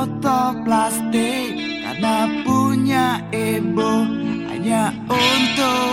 botol plastik karena punya ibu hanya untuk